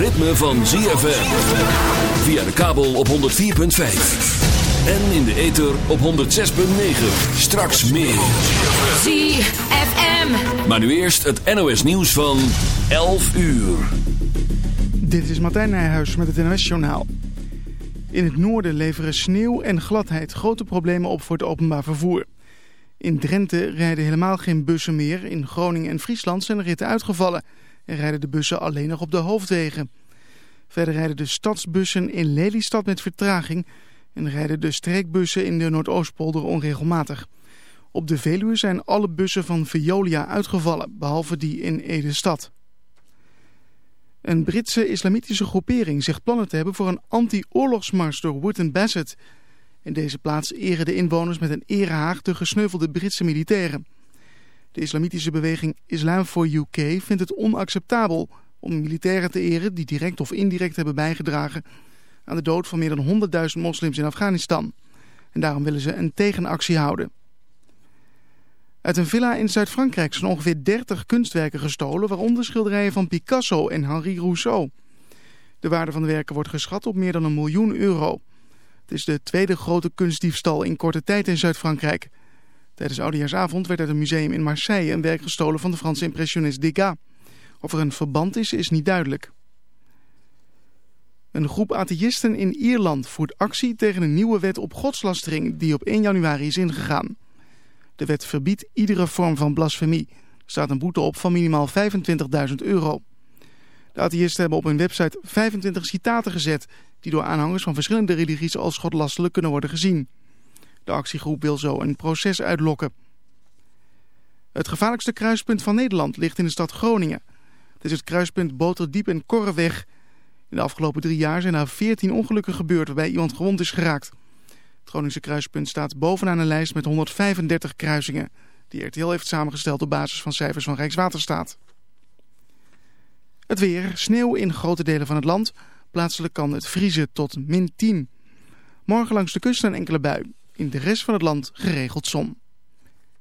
ritme van ZFM. Via de kabel op 104.5. En in de ether op 106.9. Straks meer. ZFM. Maar nu eerst het NOS nieuws van 11 uur. Dit is Martijn Nijhuis met het NOS Journaal. In het noorden leveren sneeuw en gladheid grote problemen op voor het openbaar vervoer. In Drenthe rijden helemaal geen bussen meer. In Groningen en Friesland zijn de ritten uitgevallen en rijden de bussen alleen nog op de hoofdwegen. Verder rijden de stadsbussen in Lelystad met vertraging en rijden de streekbussen in de Noordoostpolder onregelmatig. Op de Veluwe zijn alle bussen van Veolia uitgevallen, behalve die in Ede-stad. Een Britse islamitische groepering zegt plannen te hebben voor een anti-oorlogsmars door Wootton Bassett. In deze plaats eren de inwoners met een erehaag de gesneuvelde Britse militairen. De islamitische beweging Islam for UK vindt het onacceptabel om militairen te eren die direct of indirect hebben bijgedragen aan de dood van meer dan 100.000 moslims in Afghanistan. En daarom willen ze een tegenactie houden. Uit een villa in Zuid-Frankrijk zijn ongeveer 30 kunstwerken gestolen, waaronder schilderijen van Picasso en Henri Rousseau. De waarde van de werken wordt geschat op meer dan een miljoen euro. Het is de tweede grote kunstdiefstal in korte tijd in Zuid-Frankrijk. Tijdens Oudejaarsavond werd uit een museum in Marseille een werk gestolen van de Franse impressionist Degas. Of er een verband is, is niet duidelijk. Een groep atheïsten in Ierland voert actie tegen een nieuwe wet op godslastering die op 1 januari is ingegaan. De wet verbiedt iedere vorm van blasfemie. Er staat een boete op van minimaal 25.000 euro. De atheïsten hebben op hun website 25 citaten gezet die door aanhangers van verschillende religies als godlastelijk kunnen worden gezien. De actiegroep wil zo een proces uitlokken. Het gevaarlijkste kruispunt van Nederland ligt in de stad Groningen. Het is het kruispunt Boterdiep en Korreweg. In de afgelopen drie jaar zijn er 14 ongelukken gebeurd waarbij iemand gewond is geraakt. Het Groningse kruispunt staat bovenaan een lijst met 135 kruisingen... die RTL heeft samengesteld op basis van cijfers van Rijkswaterstaat. Het weer, sneeuw in grote delen van het land. Plaatselijk kan het vriezen tot min 10. Morgen langs de kust een enkele bui. In de rest van het land geregeld zon.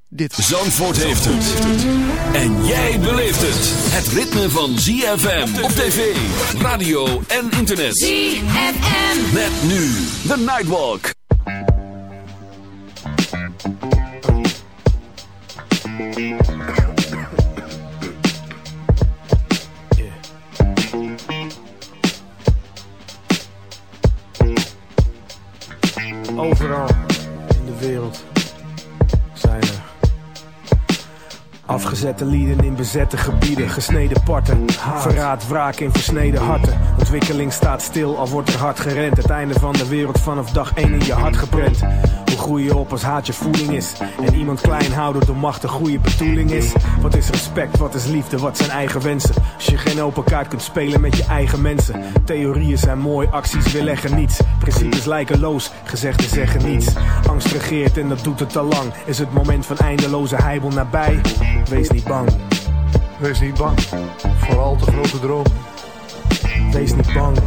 Dit Zandvoort heeft het. En jij beleeft het. Het ritme van ZFM op tv, radio en internet. ZFM. Met nu de Nightwalk. Overal in de wereld afgezette lieden in bezette gebieden, gesneden parten, verraad, wraak in versneden harten. Ontwikkeling staat stil, al wordt er hard gerend. Het einde van de wereld vanaf dag 1 in je hart geprent. Hoe groei je op als haat je voeding is? En iemand klein houden door macht een goede bedoeling is? Wat is respect, wat is liefde, wat zijn eigen wensen? Als je geen open kaart kunt spelen met je eigen mensen. Theorieën zijn mooi, acties weerleggen niets. Principes lijken loos, gezegden zeggen niets. Angst regeert en dat doet het al lang. Is het moment van eindeloze heibel nabij? Wees niet bang, Wees niet bang voor al te grote dromen. wees niet bang.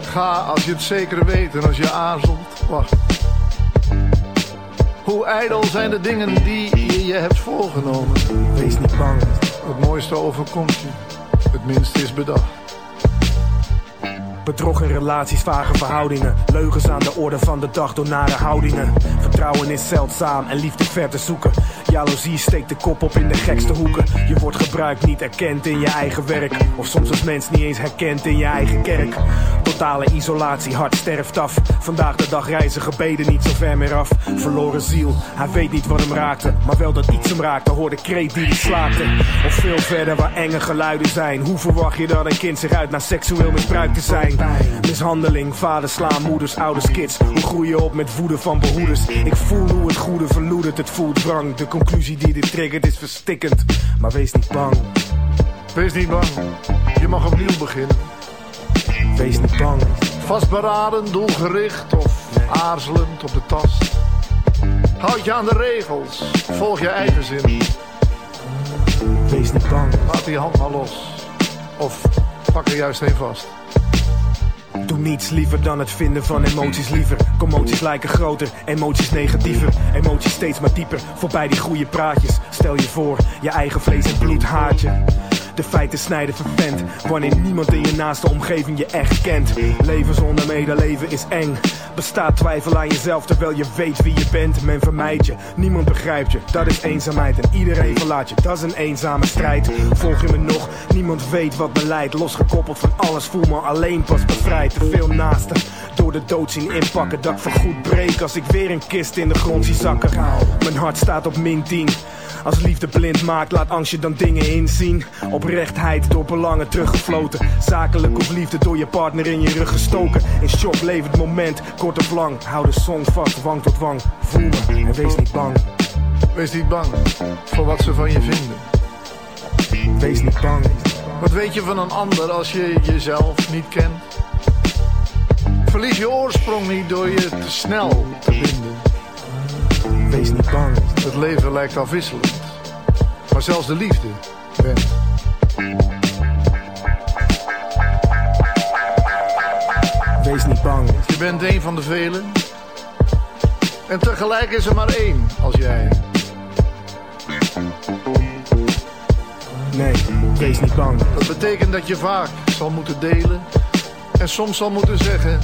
Ga als je het zeker weet en als je aarzelt, wacht. Hoe ijdel zijn de dingen die je je hebt voorgenomen. Wees niet bang, Het mooiste overkomt je, het minste is bedacht. Bedrog in relaties, vage verhoudingen. Leugens aan de orde van de dag door nare houdingen. Vertrouwen is zeldzaam en liefde ver te zoeken. Jaloezie steekt de kop op in de gekste hoeken. Je wordt gebruikt, niet erkend in je eigen werk. Of soms als mens niet eens herkend in je eigen kerk. Totale isolatie, hart sterft af. Vandaag de dag reizen gebeden niet zo ver meer af. Verloren ziel, hij weet niet wat hem raakte. Maar wel dat iets hem raakte, hoorde kreet die hij slaakte. Of veel verder waar enge geluiden zijn. Hoe verwacht je dat een kind zich uit naar seksueel misbruikt te zijn? Mishandeling, vaders slaan, moeders, ouders, kids. Hoe groei je op met woede van behoeders? Ik voel hoe het goede verloedert, het voelt drang. De conclusie die dit triggert is verstikkend. Maar wees niet bang, Wees niet bang, je mag opnieuw beginnen. Wees niet bang. Vastberaden, doelgericht of aarzelend op de tast. Houd je aan de regels, volg je eigen zin. Wees niet bang. Laat die hand maar los. Of pak er juist een vast. Doe niets liever dan het vinden van emoties liever. Commoties lijken groter, emoties negatiever. Emoties steeds maar dieper, voorbij die goede praatjes. Stel je voor, je eigen vlees en bloed haat je. De feiten snijden vervent. Wanneer niemand in je naaste omgeving je echt kent. Leven zonder medeleven is eng. Bestaat twijfel aan jezelf terwijl je weet wie je bent. Men vermijdt je, niemand begrijpt je. Dat is eenzaamheid en iedereen verlaat je. Dat is een eenzame strijd. Volg je me nog? Niemand weet wat me leidt. Losgekoppeld van alles, voel me alleen pas bevrijd. Te veel naasten door de dood zien inpakken. Dat ik vergoed breek als ik weer een kist in de grond zie zakken. Mijn hart staat op min 10. Als liefde blind maakt, laat angst je dan dingen inzien. Oprechtheid door belangen teruggefloten. Zakelijk of liefde door je partner in je rug gestoken. In shock levend moment, kort of lang. Hou de song vast, wang tot wang. Voel me en wees niet bang. Wees niet bang voor wat ze van je vinden. Wees niet bang. Wat weet je van een ander als je jezelf niet kent? Verlies je oorsprong niet door je te snel te binden. Wees niet bang. Het leven lijkt afwisselend, maar zelfs de liefde bent. Wees niet bang. Je bent een van de velen. En tegelijk is er maar één als jij. Nee, wees niet bang. Dat betekent dat je vaak zal moeten delen. En soms zal moeten zeggen.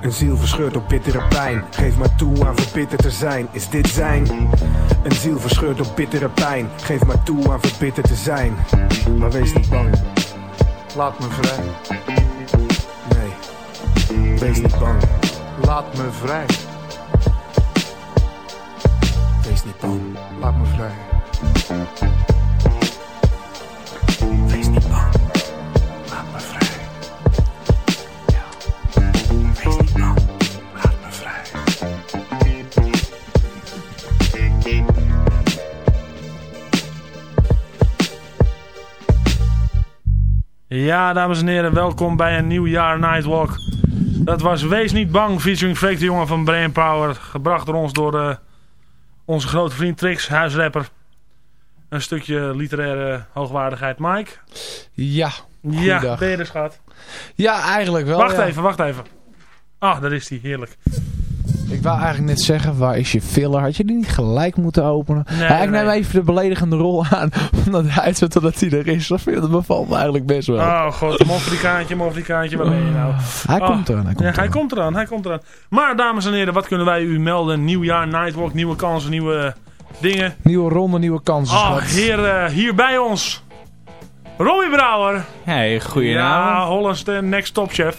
Een ziel verscheurd door bittere pijn. Geef maar toe aan verbitterd te zijn. Is dit zijn? Een ziel verscheurd door bittere pijn. Geef maar toe aan verbitterd te zijn. Maar wees niet bang. Laat me vrij. Nee, wees niet bang. Laat me vrij. Wees niet bang. Laat me vrij. Ja, dames en heren, welkom bij een nieuw jaar Nightwalk. Dat was Wees Niet Bang, featuring Freek de Jongen van Brain Power. Gebracht door ons door eh, onze grote vriend Trix, huisrapper. Een stukje literaire hoogwaardigheid. Mike? Ja, Ja, ben je er schat? ja eigenlijk wel. wacht ja. even, wacht even. Ah, daar is hij, heerlijk. Ik wou eigenlijk net zeggen, waar is je filler? Had je die niet gelijk moeten openen? Nee, ja, ik nee. neem even de beledigende rol aan, omdat hij zegt dat hij er is. Dat bevalt me eigenlijk best wel. Oh god, mofrikaantje, mofrikaantje, waar ben je nou? hij Oh, komt eraan, hij komt ja, hij komt eraan, hij komt eraan. Maar dames en heren, wat kunnen wij u melden? Nieuw jaar, Nightwalk, nieuwe kansen, nieuwe dingen. Nieuwe ronde, nieuwe kansen. Oh, hier, eh, hier bij ons. Robbie Brouwer. Hey, Ja, goedenavond. Hollands de next top chef.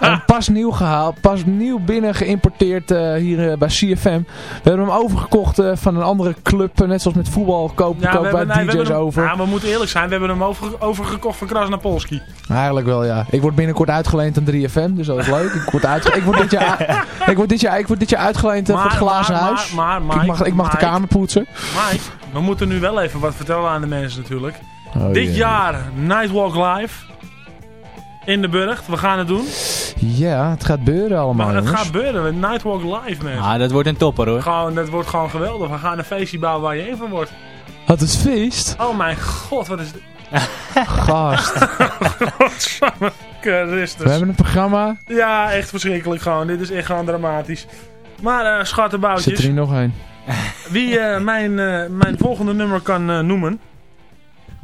En pas nieuw gehaald, pas nieuw binnen geïmporteerd eh, hier eh, bij CFM. We hebben hem overgekocht eh, van een andere club, eh, net zoals met voetbal kopen Ja, kopen wij nee, we DJ's hem- over. Ja, we moeten eerlijk zijn. We hebben hem over, overgekocht van Krasnapolski. Eigenlijk wel, ja. Ik word binnenkort uitgeleend aan 3FM, dus dat is leuk. Ik word, ik word, dit, jaar, ik word, dit, jaar, ik word dit jaar uitgeleend eh, voor het glazen maar, huis. Maar, maar, ik mag, ik mag de kamer poetsen. Mike, we moeten nu wel even wat vertellen aan de mensen natuurlijk. Oh, Dit jaar Nightwalk Live. In de Burgt. We gaan het doen. Ja, het gaat beuren allemaal, Maar het jongens. gaat gebeuren. Nightwalk Live, mensen. Ah, dat wordt een topper hoor. Gewoon, dat wordt gewoon geweldig. We gaan een feestje bouwen waar je in van wordt. Wat is feest? Oh mijn god, wat is dit? Gast. Christus. We hebben een programma. Ja, echt verschrikkelijk gewoon. Dit is echt gewoon dramatisch. Maar eh Zit er schattenboutjes, hier nog een? wie eh, mijn, eh, mijn volgende nummer kan eh, noemen,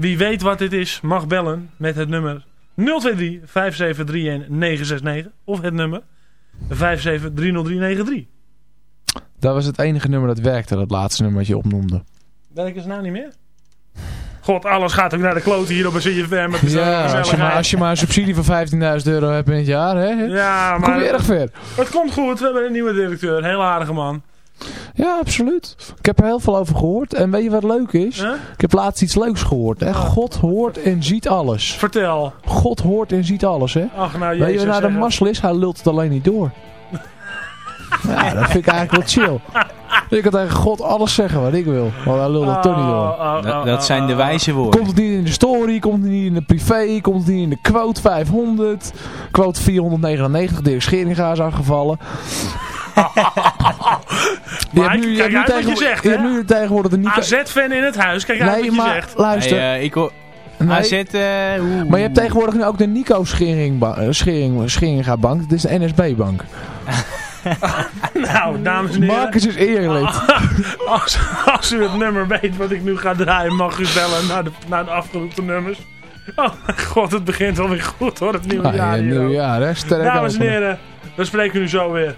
wie weet wat dit is, mag bellen met het nummer 023 5731 969 of het nummer 5730393. Dat was het enige nummer dat werkte, dat laatste nummer wat je opnoemde. Welke is nou niet meer? God, alles gaat ook naar de kloten hier op een CFM. Ja, een als je, maar, als je maar een subsidie van 15.000 euro hebt in het jaar, hè? Ja, Kom je maar erg ver. het komt goed. We hebben een nieuwe directeur. Heel aardige man. Ja, absoluut. Ik heb er heel veel over gehoord. En weet je wat leuk is? Huh? Ik heb laatst iets leuks gehoord. Hè? God hoort en ziet alles. Vertel. God hoort en ziet alles, hè? Ach, nou, Weet je nou de zeg. mazzel is? Hij lult het alleen niet door. ja, dat vind ik eigenlijk wel chill. Ik kan tegen God alles zeggen wat ik wil. Want hij lult het toch niet door. Oh, oh, oh, Dat, dat zijn de wijze woorden. Komt het niet in de story, komt het niet in de privé, komt het niet in de quote 500, quote 499, Dirk Scheringa is kijk uit wat je zegt, je hè? hebt nu tegenwoordig de Nico... AZ-fan in het huis. Kijk uit Nee, wat je maar zegt. luister. Hey, eh, ik hoor... nee, AZ, eh, maar je hebt tegenwoordig nu ook de Nico Schering, Schering, Scheringa bank. Het is de NSB bank. nou, dames en heren. Marcus is eerlijk. Als, als u het nummer weet wat ik nu ga draaien, mag u bellen naar de, naar de afgeroepen nummers. Oh mijn god, het begint alweer goed hoor, het nieuwe Ah, jaar ja, hier ook. nieuwjaar, hè? Sterk Dames en heren, we spreken u zo weer.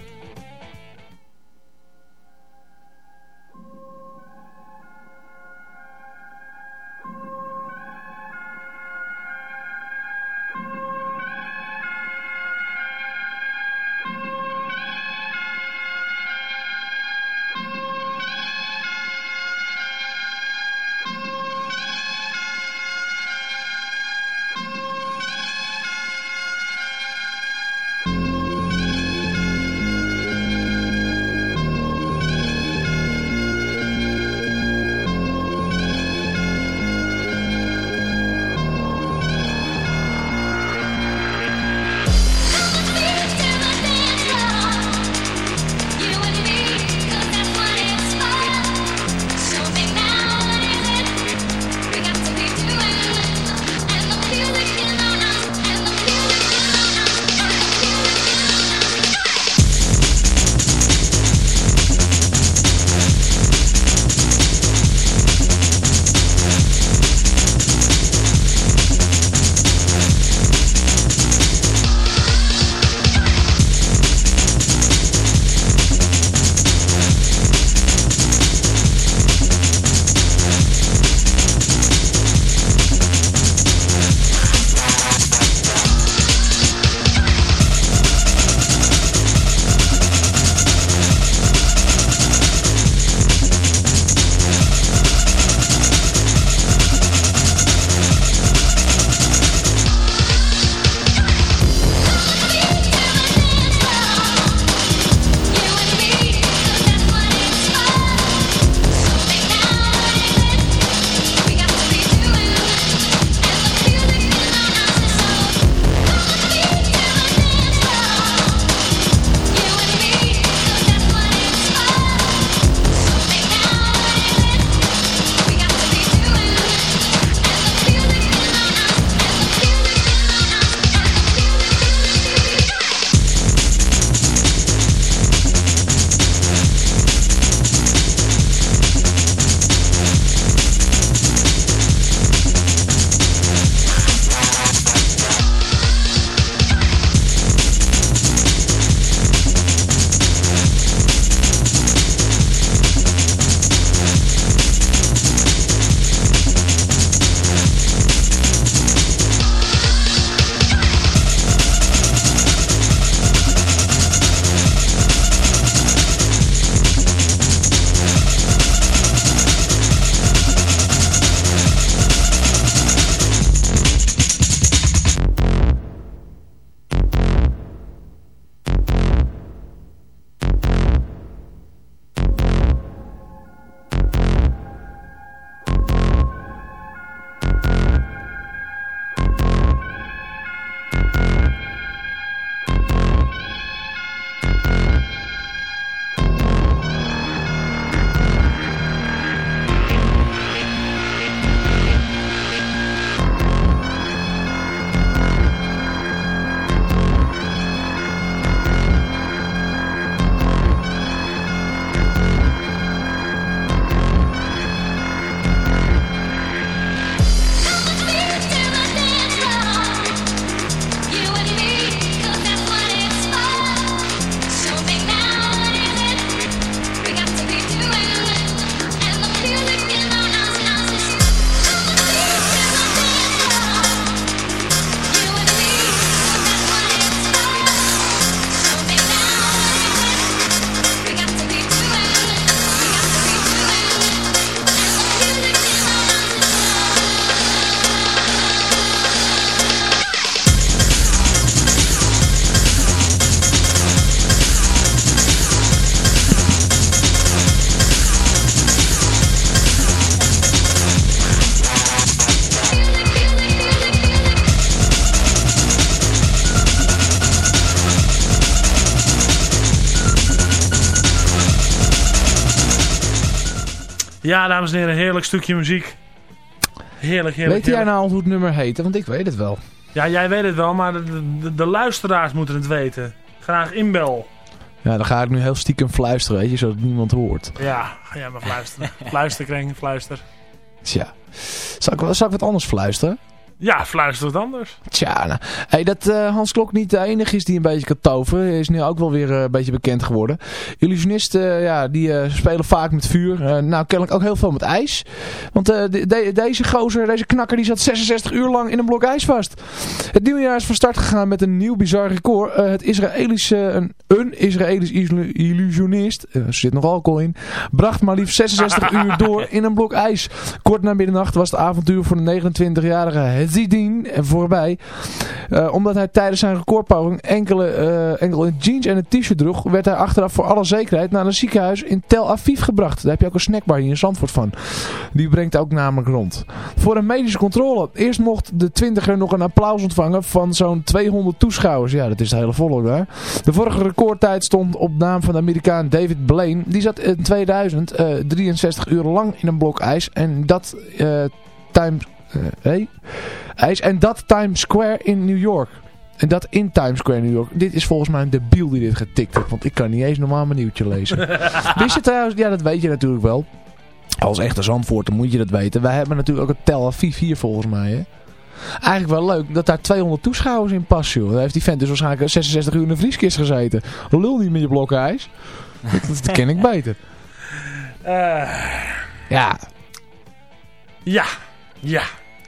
Ja, dames en heren, heerlijk stukje muziek. Heerlijk, heerlijk. Weet jij heerlijk. nou al hoe het nummer heet? Want ik weet het wel. Ja, jij weet het wel, maar de, de, de luisteraars moeten het weten. Graag inbel. Ja, dan ga ik nu heel stiekem fluisteren, weet je, zodat niemand hoort. Ja, ga jij maar fluisteren. fluister, Kreng, fluister. Tja. Zal ik, zal ik wat anders fluisteren? Ja, fluister het anders. Tja, nou. Hey, dat uh, Hans Klok niet de enige is die een beetje kan toveren, is nu ook wel weer uh, een beetje bekend geworden. Illusionisten, uh, ja, die spelen vaak met vuur. nou, kennelijk ook heel veel met ijs. Want de, de, deze gozer, deze knakker, die zat 66 uur lang in een blok ijs vast. Het nieuwe jaar is van start gegaan met een nieuw bizar record. het Israëlische, een, een Israëlisch illusionist, er zit nog alcohol in, bracht maar liefst 66 uur door in een blok ijs. Kort na middernacht was het avontuur voor de 29-jarige Zidane voorbij. Uh, omdat hij tijdens zijn recordpoging enkele, uh, enkele jeans en een t-shirt droeg, werd hij achteraf voor alle zekerheid naar een ziekenhuis in Tel Aviv gebracht. Daar heb je ook een snackbar hier in Zandvoort van. Die brengt ook namelijk rond. Voor een medische controle. Eerst mocht de twintiger nog een applaus ontvangen van zo'n 200 toeschouwers. Ja, dat is de hele volk daar. De vorige recordtijd stond op naam van de Amerikaan David Blaine. Die zat in 2000 uh, 63 uur lang in een blok ijs. En dat times hey, ijs. En dat Times Square in New York. En dat in Times Square New York. Dit is volgens mij een debiel die dit getikt heeft. Want ik kan niet eens normaal mijn nieuwtje lezen. Wist je trouwens, ja dat weet je natuurlijk wel. Als echte Zandvoort dan moet je dat weten. Wij hebben natuurlijk ook een Tel Aviv hier volgens mij. Hè? Eigenlijk wel leuk dat daar 200 toeschouwers in passen. Joh. Daar heeft die vent dus waarschijnlijk 66 uur in de vrieskist gezeten. Lul niet met je blokken ijs. dat, dat ken ik beter. Uh, ja. Ja. Ja.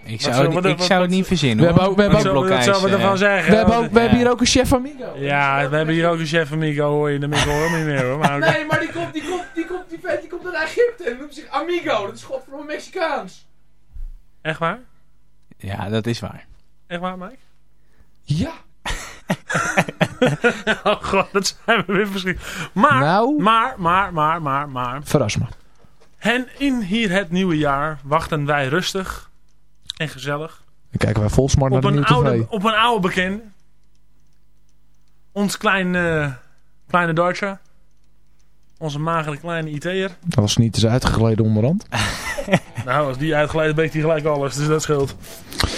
Ik zou, het, ik zou het niet verzinnen. We hebben ook, we hebben ook, wat zullen we ervan zeggen? We hebben, ook, we hebben hier ook een chef amigo. Ja, we hebben hier ook een chef amigo, hoor je. De Migo hoor niet meer hoor. Maar nee, maar die komt, die komt, die komt, die vet, die komt uit Egypte en noemt zich amigo. Dat is godverdomme Mexicaans. Echt waar? Ja, dat is waar. Echt waar, Mike? Ja. oh god, dat zijn we weer verschrikkelijk. Maar, nou, maar, maar, maar, maar, maar. Verras me. En in hier het nieuwe jaar wachten wij rustig en gezellig. Dan kijken wij vol smart naar de nieuwe oude, tv. Op een oude bekende. Ons kleine, kleine Duitser. Onze magere kleine IT'er. Dat was niet eens uitgegleden onderhand. nou, als die uitgeleid weet hij gelijk alles, dus dat scheelt.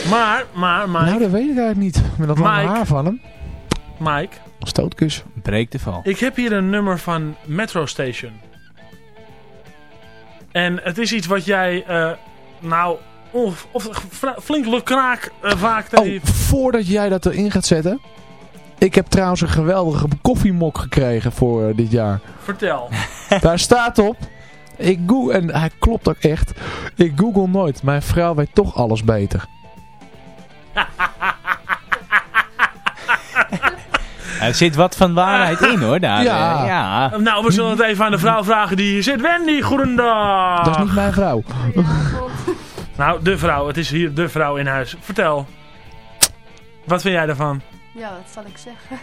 Maar, maar, Mike... Nou, dat weet ik eigenlijk niet. Met dat lange haar van hem. Mike. Stootkus. Breekt de val. Ik heb hier een nummer van Metro Station. En het is iets wat jij, uh, nou, of, of flink lukraak uh, vaak... Oh, voordat jij dat erin gaat zetten... Ik heb trouwens een geweldige koffiemok gekregen voor uh, dit jaar. Vertel. Daar staat op... Ik google, en hij klopt ook echt. Ik google nooit. Mijn vrouw weet toch alles beter. Er zit wat van waarheid in hoor. Daar. Ja. ja. Nou, we zullen het even aan de vrouw vragen die hier zit. Wendy, goedendag. Dat is niet mijn vrouw. Nou, de vrouw. Het is hier de vrouw in huis. Vertel. Wat vind jij daarvan? Ja, wat zal ik zeggen?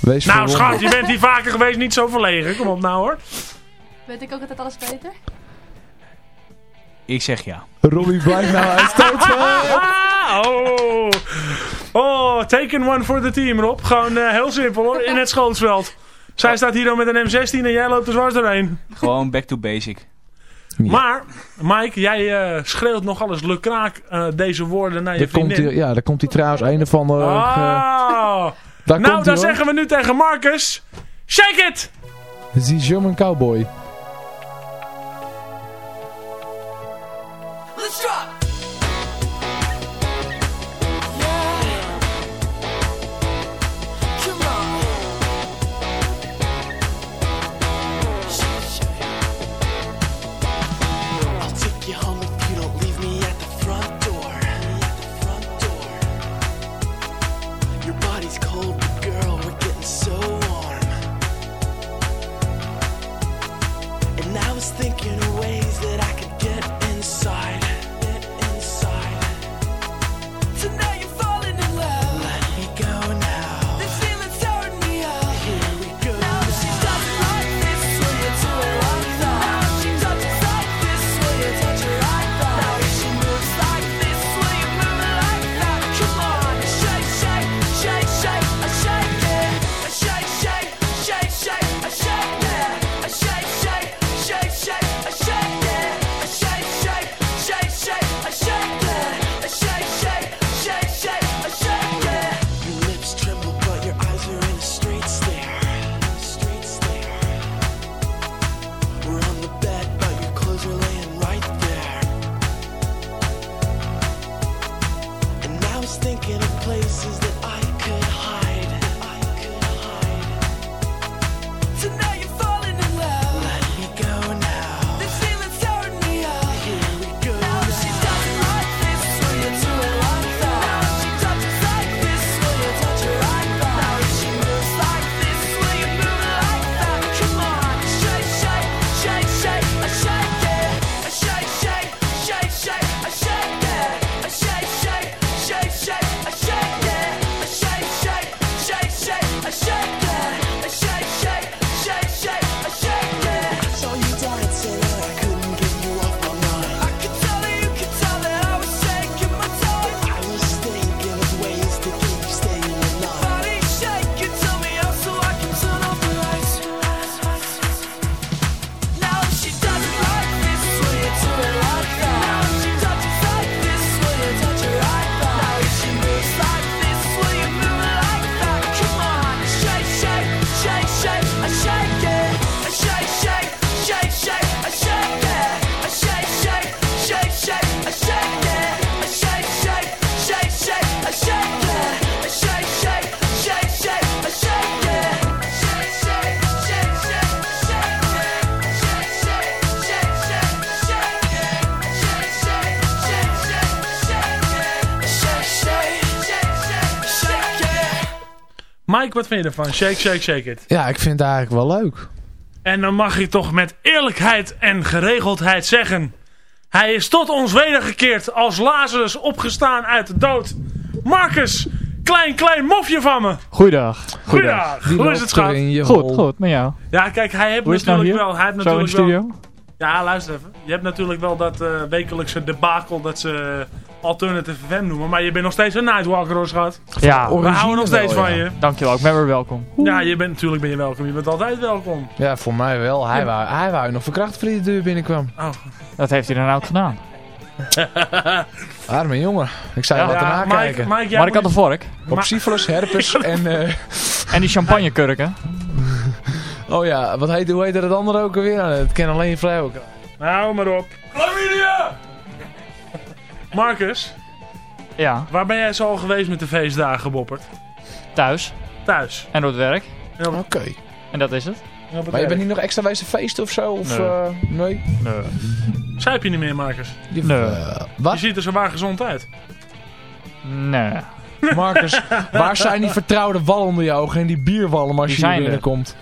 Wees nou schat, je bent hier vaker geweest. Niet zo verlegen. Kom op nou hoor. Weet ik ook altijd alles beter? Ik zeg ja. Robbie blijft nou uitstoot. oh. oh, taken one for the team Rob. Gewoon uh, heel simpel hoor, in het schootsveld. Zij staat hier dan met een M16 en jij loopt er zwart doorheen. Gewoon back to basic. Ja. Maar, Mike, jij uh, schreeuwt nog alles lukraak uh, deze woorden naar je daar vriendin. Komt die, ja, daar komt hij trouwens een of andere... Oh. daar nou, dan zeggen we nu tegen Marcus... Shake it! Die German Cowboy. Let's drop! Mike, wat vind je ervan? Shake, shake, shake it. Ja, ik vind het eigenlijk wel leuk. En dan mag ik toch met eerlijkheid en geregeldheid zeggen... Hij is tot ons wedergekeerd als Lazarus opgestaan uit de dood. Marcus, klein, klein mofje van me. Goeiedag. Goeiedag. Hoe is het schat? je Goed, goed, met jou. Ja, kijk, hij heeft Hoe is het nou natuurlijk hier? wel... Hij heeft Zo in de natuurlijk wel, studio? Ja, luister even. Je hebt natuurlijk wel dat eh, wekelijkse debakel dat ze Alternative FM noemen. Maar je bent nog steeds een Nightwalker, hoor, schat. Ja, We houden nog steeds wel, van ja. je. dankjewel. Ik ben weer welkom. Ja, je bent, natuurlijk ben je welkom. Je bent altijd welkom. Ja, voor mij wel. Hij wou, hij wou nog verkrachten voor de deur binnenkwam. Oh. Dat heeft hij dan ook gedaan. Arme jongen. Ik zou je Ja, laten Ja, nakijken. Mike, Mike, jij Maar ik had een vork. Op syphilis, herpes en... eh, En die champagnekurken. oh ja, wat heet, hoe heet het andere ook alweer? Nou, Het ken alleen je vrouw. Hou maar op. Marcus, Ja, waar ben jij zo al geweest met de feestdagen, Boppert? thuis. Thuis. En door het werk. En op- Oké. En dat is het. en op het Maar je bent niet nog extra wezen feesten of zo? Of, Nee. eh, nee? Nee. Zuip je niet meer, Marcus? Die- Nee. eh, Je wat? ziet er zo waar gezond uit. Nee. Marcus, waar zijn die vertrouwde wallen onder je ogen en die bierwallen als Die je zijn hier er. binnenkomt?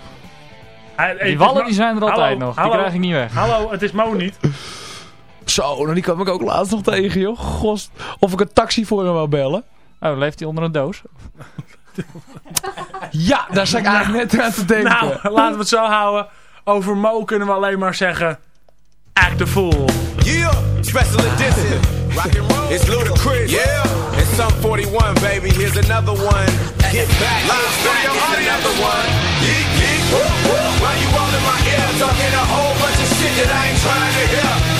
Hij- het Die is wallen die zijn er Hallo, altijd nog. Die hallo. krijg ik niet weg. Hallo, het is Mo niet. Zo, nou die kwam ik ook laatst nog tegen, joh. Gost, of ik een taxi voor hem wou bellen. Oh, leeft hij onder een doos? Ja, daar zat ik eigenlijk net aan te denken. Nou, laten we het zo houden. Over Mo kunnen we alleen maar zeggen... Act the fool. Yeah, special edition. Rock and roll. It's ludicrous. Yeah, it's some 41, baby. Here's another one. Get back, get back. It's another one. Yeet, yeet. Why you all in my ear talking a whole bunch of shit that I ain't trying to hear?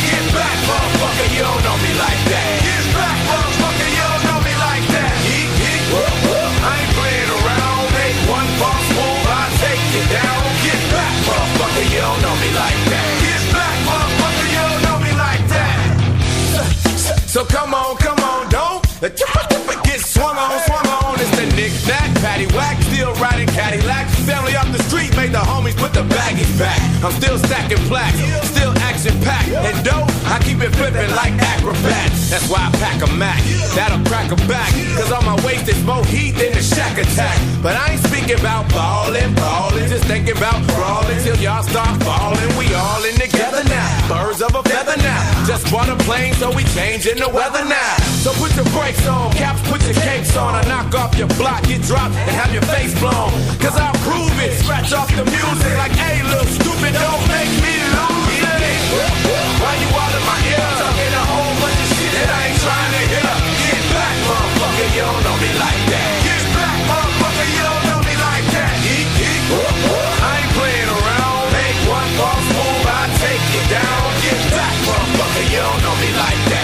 Motherfucker. You don't know me like that. Get back, motherfucker. You don't know me like that. Yeet, yeet. I ain't playing around. Make one false move, I take you down. Get back, motherfucker. You don't know me like that. Get back, motherfucker. You don't know me like that. So come on, come on, don't let your get swung on, swung on. It's the knick knack, patty whack, still riding Cadillac. Family up the street made the homies put the baggies back. I'm still stacking plaques, still action packed. And dope, I keep it flipping like acrobats. That's why I pack a Mac, that'll crack a back. Cause on my waist is more heat than a shack attack. But I ain't speaking about ballin', ballin', just thinking about crawling till y'all start falling. We all in together now, birds of a feather now. Just bought a plane, so we changing the weather now. So put your brakes on, caps, put your capes on. I knock off your block, get dropped, and have your face blown. Cause I'll prove it, scratch off the music like, hey, little stupid, don't make me lose it. Why you my ear, a whole bunch of shit that I ain't trying to hear? Get back, motherfucker, you don't know me like that. Get back, motherfucker, you don't know me like that. I ain't around, make one false move, I take you down. Get back, motherfucker, you don't know me like that.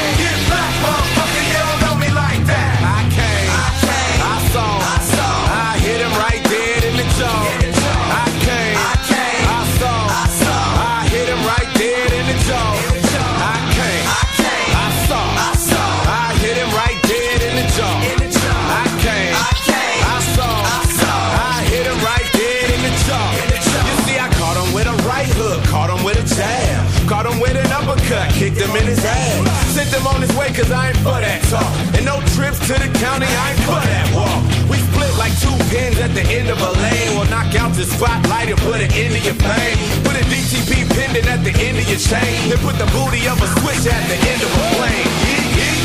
Him on his way cause I ain't for that talk. And no trips to the county, I ain't for that walk. We split like two pins at the end of a lane. We'll knock out the spotlight and put an end to your pain. Put a DTP pendant at the end of your chain. Then put the booty of a switch at the end of a plane. Yeet, yeet.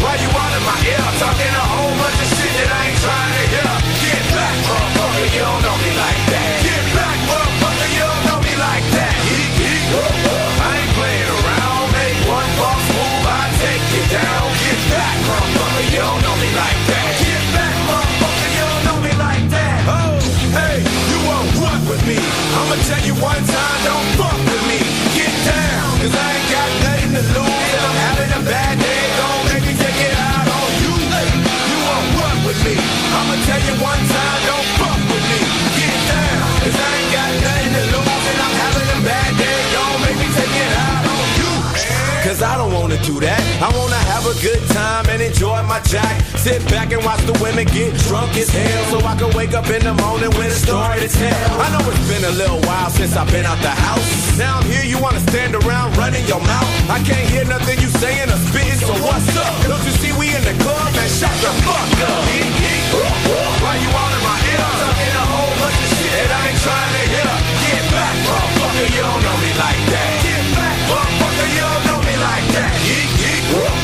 Why you out in my ear? Talking a whole bunch of shit that I ain't trying to hear. Get back, motherfucker, you don't know me like that. Get back, motherfucker, you don't know me like that. Get back, motherfucker, you don't know me like that. Oh, hey, you with me. I'ma tell you one time, don't fuck with me. Get down, cause I ain't got nothing to lose. Having a bad day, don't out you. You with me. I'ma tell you one time, don't fuck with me. Get down, cause I ain't wanna do that. I wanna have a good time and enjoy my jack. Sit back and watch the women get drunk as hell. So I can wake up in the morning with a story to tell. I know it's been a little while since I've been out the house. Now I'm here, you wanna stand around running your mouth. I can't hear nothing you saying or spitting, so what's up? Don't you see we in the club and shut the fuck up? Why you all in my ear? Talking a whole bunch of shit that I ain't trying to hear. Get back, motherfucker, you don't know me like that. Get back, motherfucker, you don't know me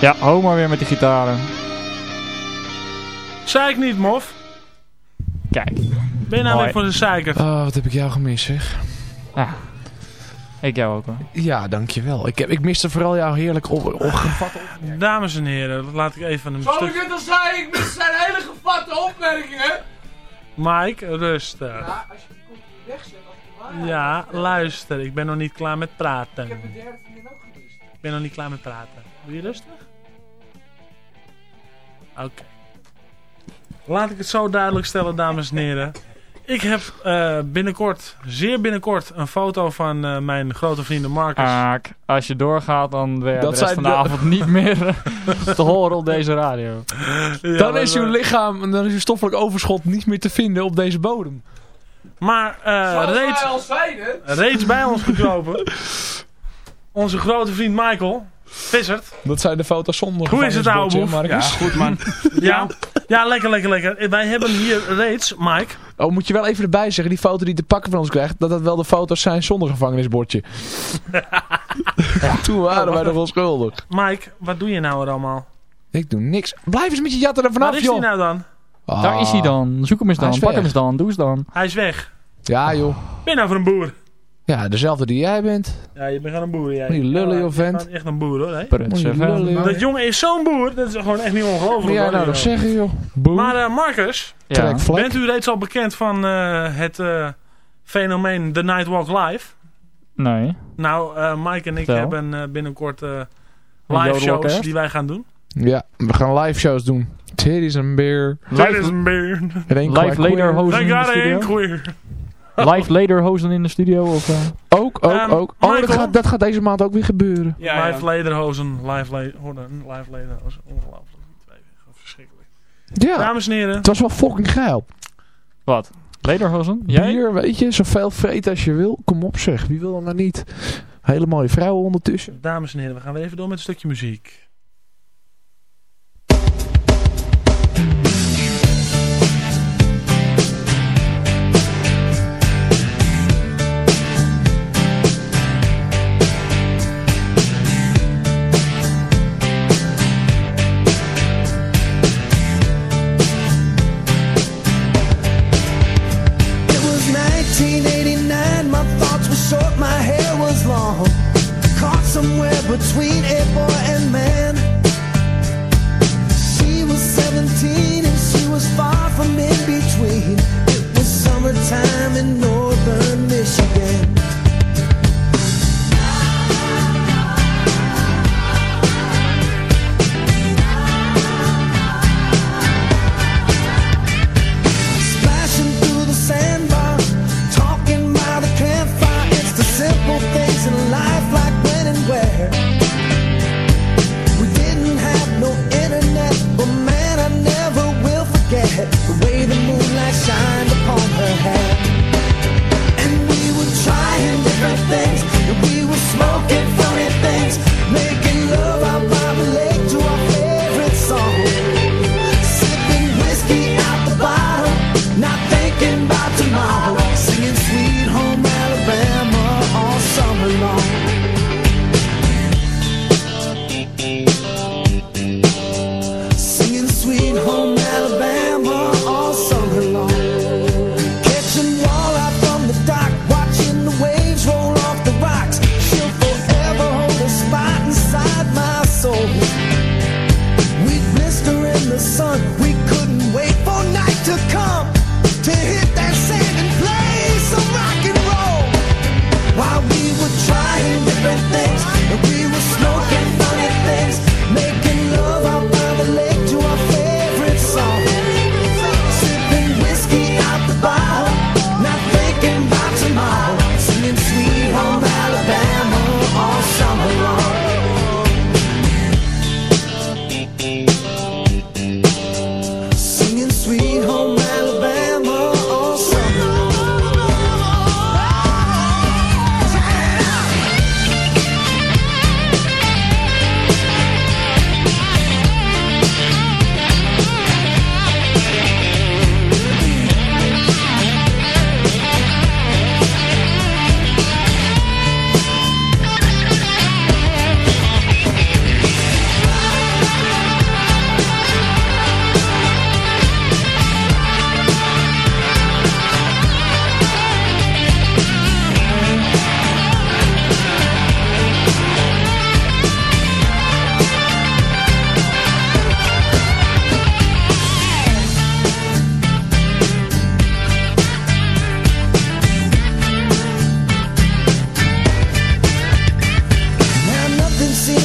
Ja, Homer weer met die gitaren. Zei ik niet, mof. Kijk. Ben je nou Mooi. weer voor de zeiker? Oh, wat heb ik jou gemist zeg. Ja. Ik jou ook hoor. Ja, dankjewel. Ik, heb, ik miste vooral jouw heerlijk op, opgevatte opmerking. Dames en heren, laat ik even een Zoals stuk... ik het al zei, ik mis zijn hele gevatte opmerkingen. Mike, rustig. Ja, als je die komt wegzet, als je Ja, luister, ik ben nog niet klaar met praten. Ik heb de derde ook gemist. Ik ben nog niet klaar met praten. Doe je rustig? Oké. Laat ik het zo duidelijk stellen, dames en heren. Ik heb eh, binnenkort, zeer binnenkort, een foto van eh, mijn grote vrienden Marcus. Aak, als je doorgaat, dan ben je Dat de rest van de de- avond niet meer eh, te horen op deze radio. Ja, dan is uw lichaam, dan is uw stoffelijk overschot niet meer te vinden op deze bodem. Maar eh, reeds, al zeiden. reeds bij ons gekropen. Onze grote vriend Michael Vissert. Dat zijn de foto's zonder Hoe is het, boef? Marcus. Goed man. Ja, ja, lekker, lekker, lekker. Wij hebben hier reeds, Mike. Oh, moet je wel even erbij zeggen, die foto die te pakken van ons krijgt, dat dat wel de foto's zijn zonder gevangenisbordje. Toen waren wij nog onschuldig. Mike, wat doe je nou er allemaal? Ik doe niks. Blijf eens met je jatten er vanaf, Waar is joh. hij nou dan? Ah. Daar is hij dan. Zoek hem eens dan. Pak hem eens dan. Doe eens dan. Hij is weg. Ja, joh. Ben je nou voor een boer? Ja, dezelfde die jij bent. Ja, je bent gewoon een boer. Jij. Die lullen, Ja, joh, vent. echt een boer hoor. Hè? Lullen, joh. Dat jongen is zo'n boer, dat is gewoon echt niet ongelooflijk. Hoor, nou nog joh. zeggen, joh? Maar eh, Marcus, Ja. Bent u reeds al bekend van eh, het eh, fenomeen The Nightwalk Live? Nee. Nou, eh, Mike en ik Vertel. hebben eh, binnenkort Een live shows die wij gaan doen. Ja, we gaan live shows doen. Titties en beer. Dit is een beer. Live I in de got a studio. Live lederhozen in de studio. Of, eh? Ook, ook, Ehm, ook. Oh, dat gaat, dat gaat deze maand ook weer gebeuren. Ja, live lederhozen, live, le hoorde, live lederhozen. Ongelooflijk. Verschrikkelijk. Ja, Dames en heren, het was wel fucking geil. Wat? Lederhozen? Jij? Bier, weet je, zoveel vreten als je wil. Kom op zeg, wie wil dat nou niet? Hele mooie vrouwen ondertussen. dames en heren, we gaan weer even door met een stukje muziek. Between a eh, boy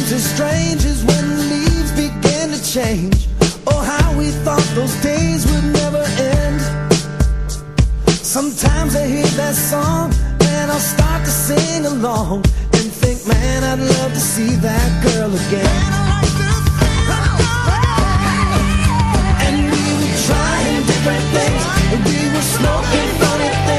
seems as strange as when the leaves begin to change. Oh, how we thought those days would never end. Sometimes I hear that song and I'll start to sing along and think, man, I'd love to see that girl again. And we were trying different things, and we were smoking funny things,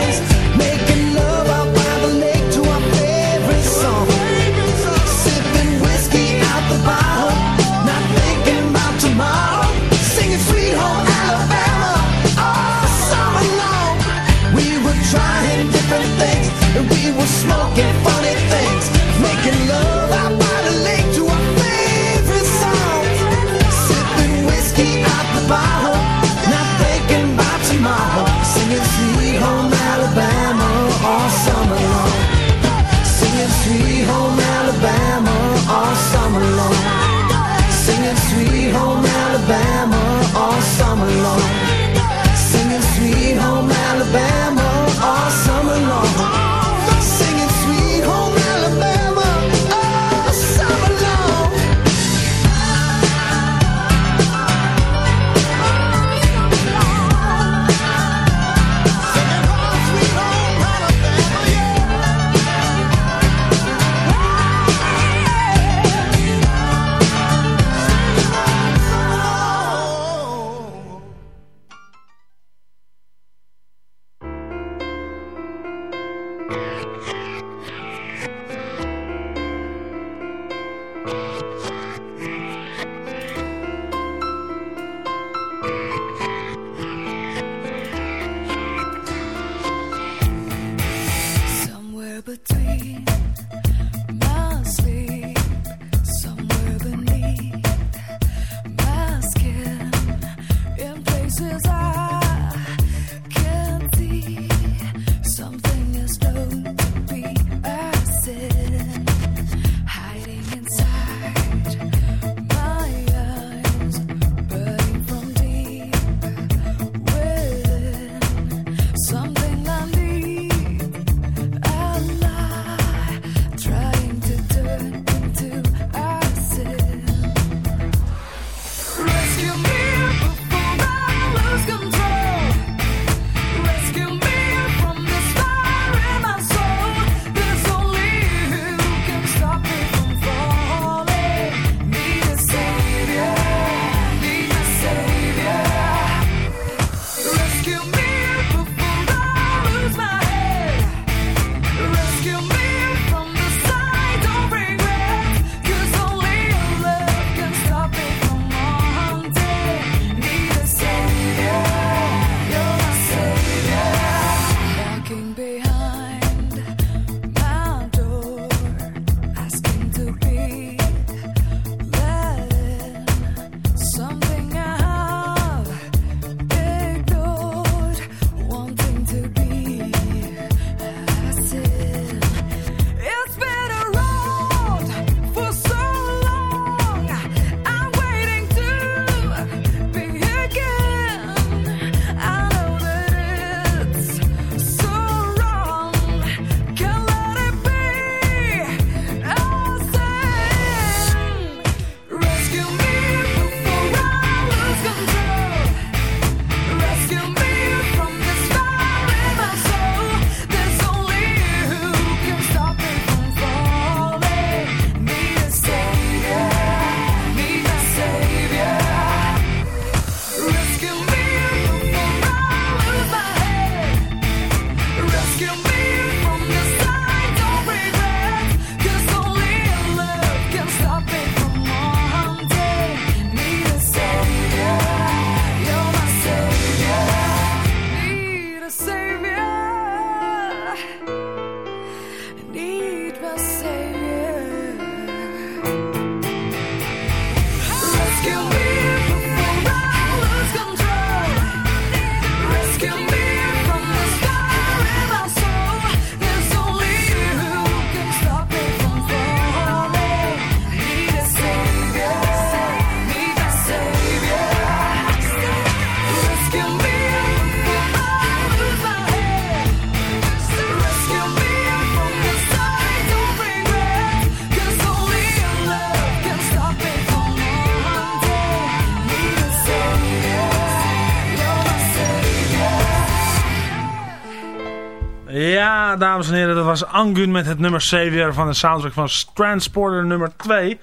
was Angun met het nummer Savior van de soundtrack van Transporter nummer 2.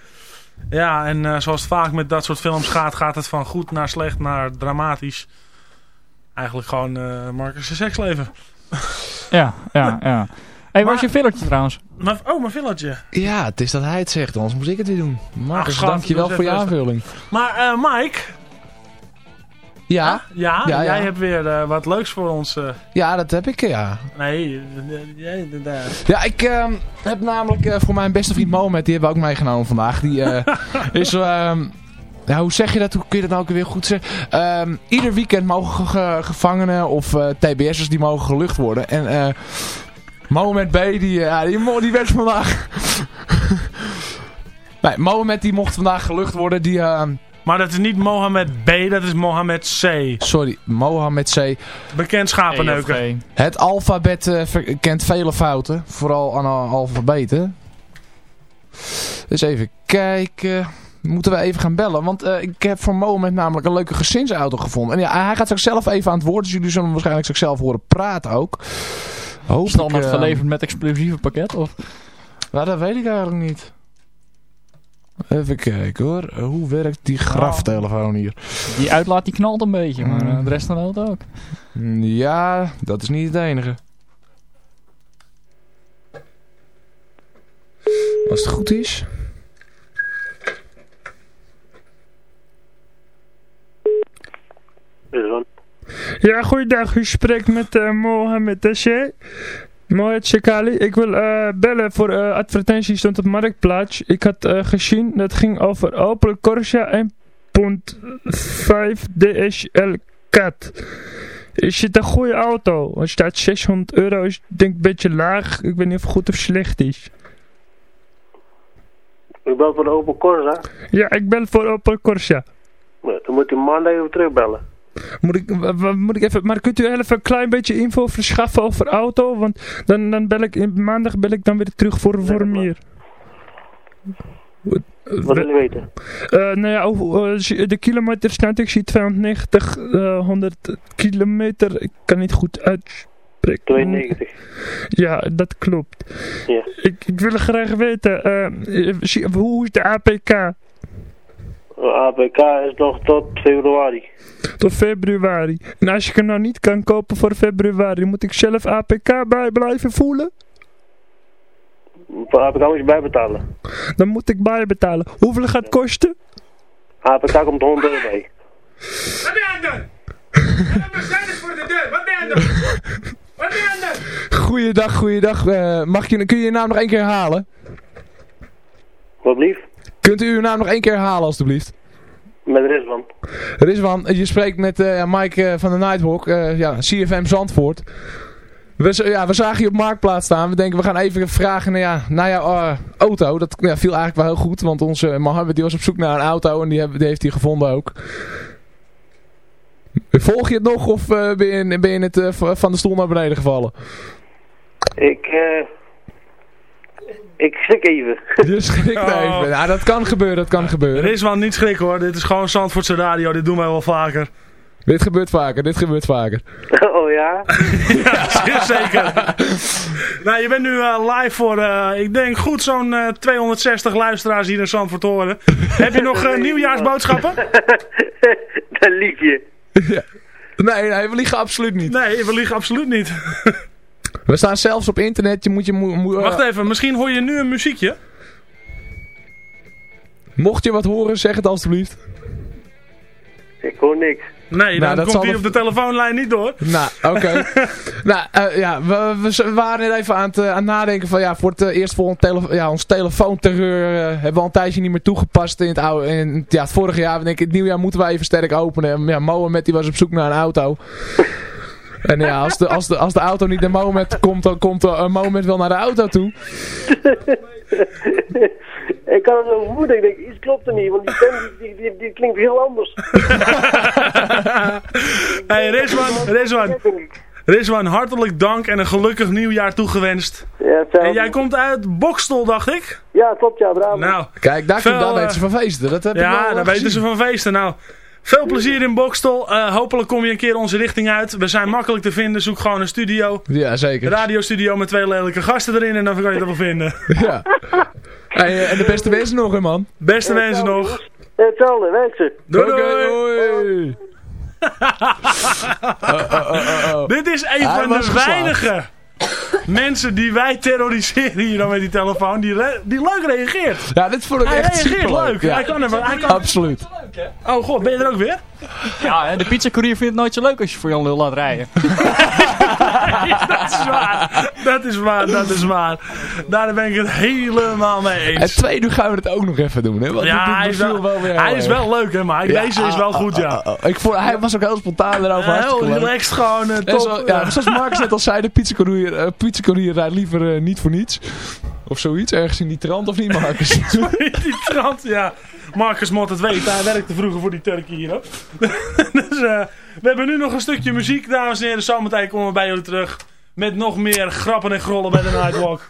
Ja, en eh, zoals het vaak met dat soort films gaat, gaat het van goed naar slecht naar dramatisch. Eigenlijk gewoon eh Marcus' seksleven. Ja, ja, ja. hey, waar is je fillertje trouwens? Maar, oh, mijn villetje. Ja, het is dat hij het zegt, anders moest ik het weer doen. Marcus, Ach, schat, dankjewel voor je aanvulling. Maar eh, Mike, Ja, ja, Ja, jij ja. hebt weer eh, wat leuks voor ons. eh. ja, dat heb ik, ja. nee, eh, jij-. Ja, ik ehm, heb namelijk voor mijn beste vriend Mohamed, die hebben we ook meegenomen vandaag. Die is, ehm, ja, hoe zeg je dat? Hoe kun je dat nou ook weer goed zeggen? Ehm, ieder weekend mogen ge- ge- gevangenen of TBS'ers die mogen gelucht worden. En eh Mohamed B, die, ja, die, die werd vandaag... nee, Mohamed die mocht vandaag gelucht worden. Die, Maar dat is niet Mohammed B, dat is Mohammed C. sorry, Mohamed C. Bekend schapenneuker. E. Het alfabet ver- kent vele fouten. Vooral aan al- alfabeten. Dus even kijken. Moeten we even gaan bellen. Want eh, ik heb voor Moment namelijk een leuke gezinsauto gevonden. En ja, hij gaat zichzelf even aan het woord. Dus jullie zullen hem waarschijnlijk zichzelf horen praten ook. Hoop Standaard ik, eh, geleverd met explosieve pakket? Of? Nou, dat weet ik eigenlijk niet. Even kijken hoor. Eh, Hoe werkt die graftelefoon hier? Die uitlaat die knalt een beetje, maar Mm. eh, de rest van de auto ook. Mm, Ja, dat is niet het enige. Als het goed is. Ja, goeiedag. U spreekt met eh, Mohamed Taché. Mohamed Shekali. Ik wil eh, bellen voor eh, advertentie stond op Marktplaats. Ik had eh, gezien, dat ging over Opel Corsa 1.5 DSL Cat. Is het een goede auto? Er staat 600 euro, is denk ik een beetje laag. Ik weet niet of het goed of slecht is. U belt voor de Opel Corsa? Ja, ik bel voor Opel Corsa. Nou, Dan moet u maandag even terugbellen. Moet ik, moet ik even, maar kunt u even een klein beetje info verschaffen over auto? Want dan, dan bel ik, in- maandag bel ik dan weer terug voor, voor meer. Wat wil u weten? Eh, nou ja, eh, de kilometer staat, ik zie 290, eh 100 kilometer. Ik kan niet goed uitspreken. 92. Ja, dat klopt. Ja. Ik, ik wil graag weten, eh, eh, hoe is de APK APK is nog tot februari. tot februari? En als ik er nou niet kan kopen voor februari, moet ik zelf APK bij blijven voelen? Voor APK moet je bijbetalen. Dan moet ik bijbetalen. Hoeveel gaat het kosten? APK komt 100 euro bij. Wat ben je aan het doen? Voor de deur, wat ben je aan het doen? Wat ben je aan het doen? Goeiedag, goeiedag. Eh, mag je, kun je je naam nog één keer herhalen? Wat lief? Kunt u uw naam nog één keer herhalen alstublieft? Met Rizwan. Rizwan, je spreekt met eh, Mike eh, van de Nightwalk, eh, ja, CFM Zandvoort. We, ja, we zagen je op Marktplaats staan. We denken, we gaan even vragen naar, ja, naar jouw auto. Dat ja, viel eigenlijk wel heel goed, want onze Mohammed die was op zoek naar een auto en die, heb- die heeft hij gevonden ook. Volg je het nog of ben, je, ben je het van de stoel naar beneden gevallen? Ik. Ik schrik even. Je schrikt Oh. even. Nou, dat kan gebeuren, dat kan gebeuren. Rizwan, niet schrikken hoor. Dit is gewoon Zandvoortse radio. Dit doen wij wel vaker. Dit gebeurt vaker, dit gebeurt vaker. oh ja? ja, zeer zeker. nou, je bent nu eh, live voor, eh, ik denk goed zo'n eh, 260 luisteraars hier in Zandvoort horen. Heb je nog eh, nieuwjaarsboodschappen? Dat lieg je. Ja. Nee, nee, we liegen absoluut niet. Nee, we liegen absoluut niet. We staan zelfs op internet. Je moet je Wacht even, misschien hoor je nu een muziekje. Mocht je wat horen, zeg het alstublieft. Ik hoor niks. Nee, Nou, dan dat komt hij op de telefoonlijn niet door. Nou, oké. nou, eh, ja, we, waren net even aan het, eh, aan het nadenken van, ja, voor het eh, eerst voor ons, tele ja, ons telefoonterreur eh, hebben we al een tijdje niet meer toegepast in het oude, in, ja, het vorige jaar. We denken, het nieuwjaar moeten we even sterk openen. En, Ja, Mohamed die was op zoek naar een auto. En ja, als de, als de, als de auto niet naar Mohamed komt, dan komt uh, Mohamed wel naar de auto toe. ik kan het zo vermoeden. Ik denk, iets klopt er niet, want die stem die, die, die, die klinkt heel anders. hey, Rizwan, Rizwan. Rizwan, hartelijk dank en een gelukkig nieuwjaar toegewenst. Ja. En jij komt uit Bokstel, dacht ik? Ja, klopt, ja, bravo. Nou, Kijk, daar, Veel, daar eh, weten ze van feesten. Dat heb ja, daar weten ze van feesten. Nou, Veel plezier in Bokstel. Eh, hopelijk kom je een keer onze richting uit. We zijn makkelijk te vinden. Zoek gewoon een studio. Ja, zeker. Een radiostudio met twee lelijke gasten erin en dan kan je het wel vinden. Ja. Hey, eh, en de beste wensen nog, hè, man. Beste wensen nog. Hetzelfde, wensen. Doei doei. hoi. Oh, oh, oh, oh. Dit is een Hij van de geslaagd. Mensen die wij terroriseren hier dan met die telefoon. Die, re- die leuk reageert. Ja, dit vond ik Hij echt reageert superleuk. leuk. Ja. Hij kan er wel- hij kan- Absoluut. Oh god, ben je er ook weer? Ja, hè, de pizzacourier vindt het nooit zo leuk als je voor Jan Lul laat rijden. dat is waar. Dat is waar, dat is waar. Daar ben ik het helemaal mee En eens. twee uur gaan we het ook nog even doen, hè? Want Ja, hij is, wel, weer hij is wel leuk hè. Ja, Deze is wel ah, goed, ah, ja. ah, ah. Ik vond, hij was ook heel spontaan erover. Heel leuk. relaxed gewoon, En top. zo, ja, zoals Marcus net al zei, de pizzacourier, eh pizzacourier rijdt liever eh, niet voor niets. Of zoiets, ergens in die trant of niet, Marcus? die trant, ja. Marcus Mot het weet, hij werkte vroeger voor die Turkey hier. dus eh, we hebben nu nog een stukje muziek, dames en heren. Zometeen komen we bij jullie terug met nog meer grappen en grollen bij de Nightwalk.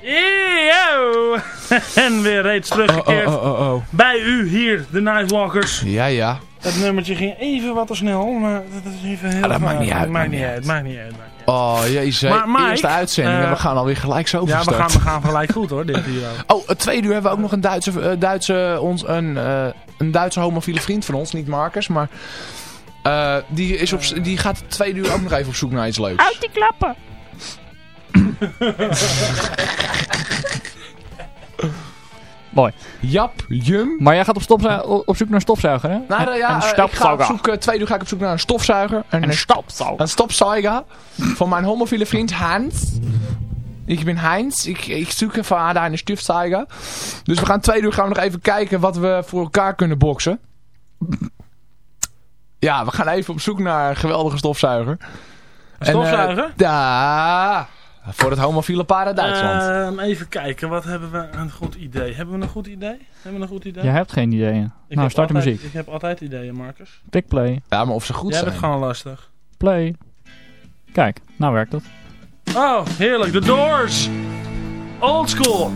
Yo! en weer reeds teruggekeerd Oh, oh, oh, oh, oh. bij u hier, de Nightwalkers. Ja, ja. Het nummertje ging even wat te snel, maar dat is even heel Ah, dat maakt niet uit, Maakt niet uit, maakt niet uit. Oh, jezus. Maar Mike, Eerste uitzending en eh, we gaan alweer gelijk zo Ja, we gaan, we gaan gelijk goed hoor, dit hier ook. Oh, het tweede uur hebben we ook nog een Duitse, eh, Duitse, ons, een, eh, een Duitse homofiele vriend van ons. Niet Marcus, maar... eh, die, is op, die gaat het tweede uur ook nog even op zoek naar iets leuks. Uit die klappen! Mooi. Jap, Jum. Maar jij gaat op, op zoek naar een stofzuiger, hè? Nou, En- ja, en een eh, ik ga op zoek, eh, tweede uur ga ik op zoek naar een stofzuiger. En Een stofzuiger. Een stofzuiger van mijn homofiele vriend Hans. Ik ben Heinz. Ik, ik zoek van daar een stofzuiger. Dus we gaan tweede uur gaan we nog even kijken wat we voor elkaar kunnen boksen. Ja, we gaan even op zoek naar een geweldige stofzuiger. Een stofzuiger? En, ja, voor het homofiele paar uit Duitsland. Ehm, even kijken, wat hebben we een goed idee? Hebben we een goed idee? Hebben we een goed idee? Jij hebt geen ideeën. Ik nou, start de muziek. Ik heb altijd ideeën, Marcus. Tik play. ja, maar of ze goed Jij zijn. bent gewoon lastig. Play. Kijk, nou werkt het. Oh, heerlijk. The Doors. Old school.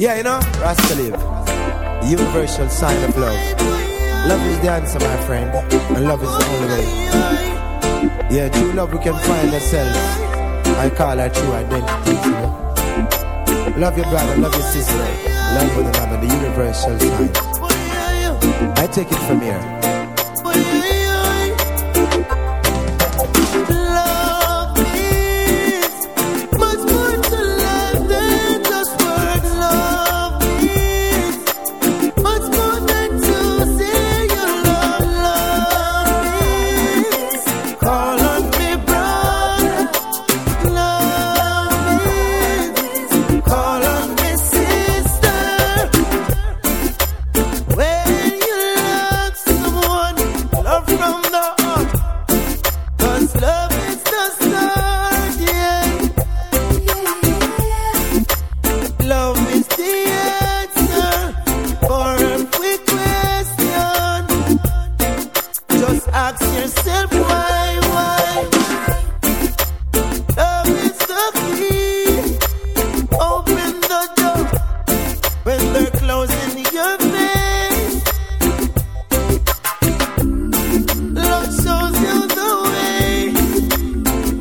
Yeah, you know, Rasta. The universal sign of love. Love is the answer, my friend. And love is the only way. Yeah, true love we can find ourselves. I call her true identity. You know? Love your brother, love your sister. Love one another, the universal sign. I take it from here.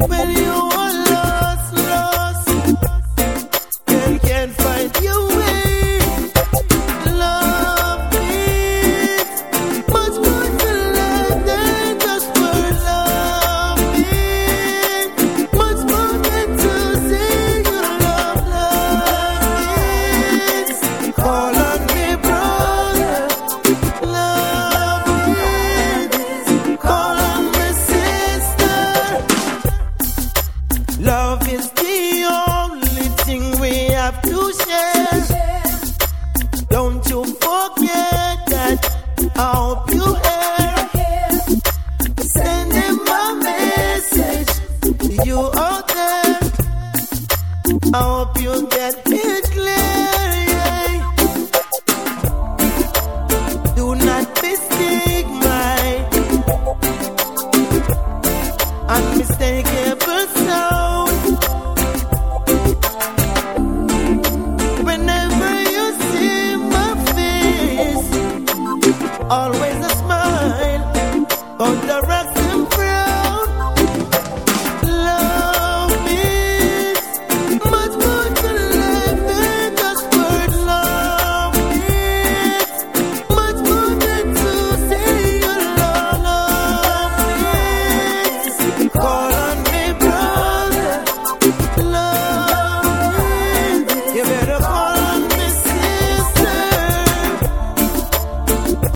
When you